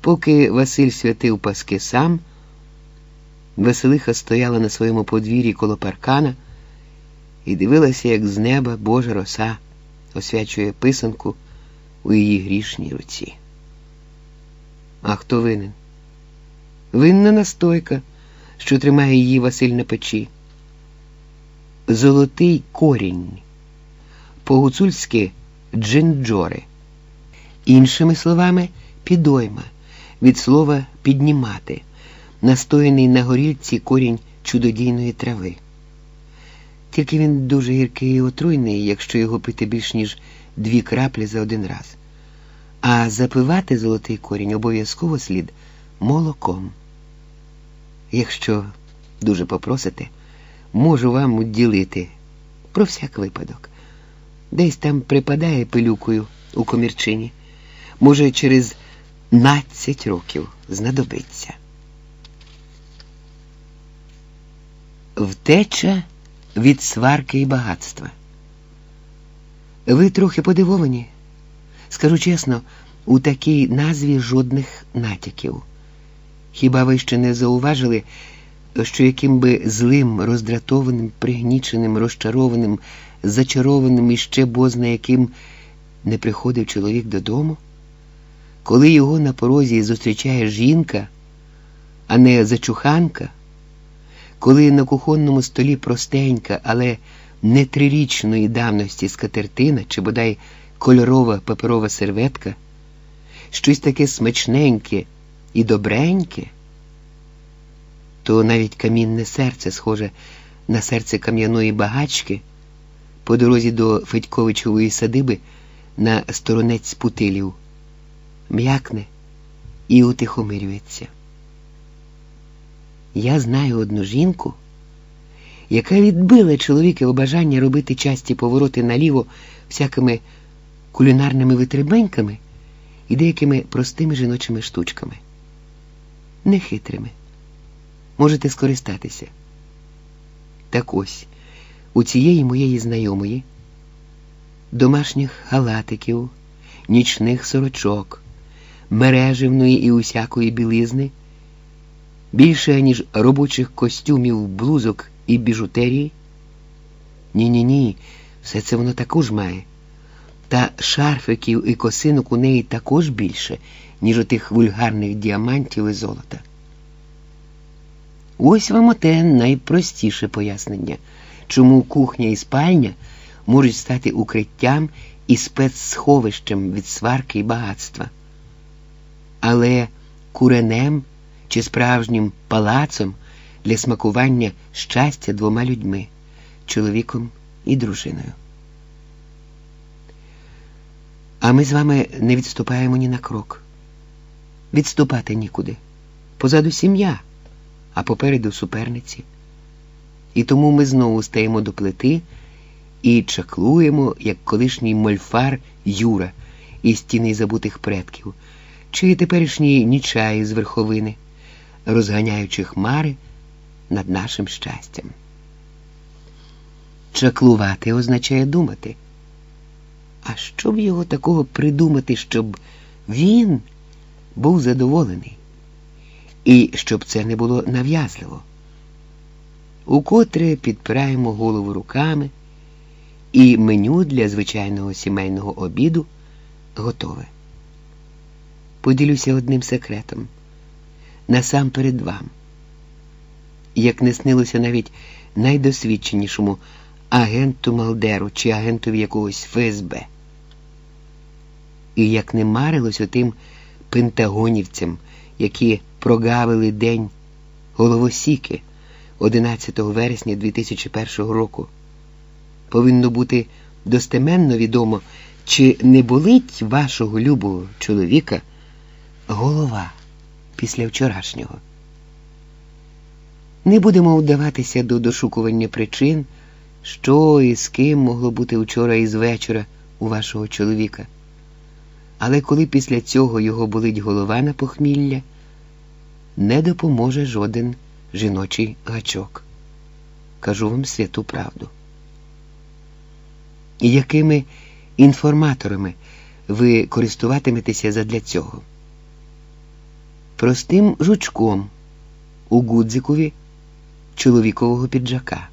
Поки Василь святив паски сам, Василиха стояла на своєму подвір'ї коло паркана і дивилася, як з неба Божа роса освячує писанку у її грішній руці. А хто винен? Винна настойка, що тримає її Василь на печі. Золотий корінь, по-гуцульськи джинджори. Іншими словами, підойма від слова піднімати, настояний на горілці корінь чудодійної трави. Тільки він дуже гіркий і отруйний, якщо його пити більш ніж дві краплі за один раз. А запивати золотий корінь обов'язково слід молоком. Якщо дуже попросите, можу вам уділити про всяк випадок. Десь там припадає пилюкою у комірчині. Може, через надцять років знадобиться. Втеча від сварки і багатства. Ви трохи подивовані. Скажу чесно, у такій назві жодних натяків. Хіба ви ще не зауважили, що яким би злим, роздратованим, пригніченим, розчарованим, зачарованим і ще бозна яким не приходив чоловік додому? Коли його на порозі зустрічає жінка, а не зачуханка, коли на кухонному столі простенька, але не трирічної давності скатертина чи бодай кольорова паперова серветка, щось таке смачненьке і добреньке, то навіть камінне серце схоже на серце кам'яної багачки по дорозі до Федьковичової садиби на сторонець путилів, м'якне і утихомирюється. Я знаю одну жінку, яка відбила чоловікове бажання робити часті повороти наліво всякими кулінарними витребеньками і деякими простими жіночими штучками. Нехитрими. Можете скористатися. Так ось, у цієї моєї знайомої домашніх халатиків, нічних сорочок, мереживної і усякої білизни, більше, ніж робочих костюмів, блузок і біжутерії? Ні-ні ні, все це воно також має. Та шарфиків і косинок у неї також більше, ніж у тих вульгарних діамантів і золота. Ось вам оте найпростіше пояснення, чому кухня і спальня можуть стати укриттям і спецсховищем від сварки і багатства. Але куренем чи справжнім палацом для смакування щастя двома людьми чоловіком і дружиною. А ми з вами не відступаємо ні на крок. Відступати нікуди. Позаду сім'я, а попереду суперниці. І тому ми знову стаємо до плити і чаклуємо, як колишній мольфар Юра із стіни забутих предків, чи теперішній нічаї з верховини, розганяючи хмари над нашим щастям. Чаклувати означає думати. А що б його такого придумати, щоб він був задоволений, і щоб це не було нав'язливо? Укотре підпираємо голову руками, і меню для звичайного сімейного обіду готове. Поділюся одним секретом насамперед вам. Як не снилося навіть найдосвідченішому агенту Малдеру чи агентові якогось ФСБ. І як не марилось отим пентагонівцям, які прогавили день головосіки 11 вересня 2001 року, повинно бути достеменно відомо, чи не болить вашого любого чоловіка голова після вчорашнього. Не будемо вдаватися до дошукування причин що і з ким могло бути вчора і з вечора у вашого чоловіка. Але коли після цього його болить голова на похмілля, не допоможе жоден жіночий гачок. Кажу вам святу правду. І якими інформаторами ви користуватиметеся задля цього? Простим жучком у гудзикові чоловікового піджака.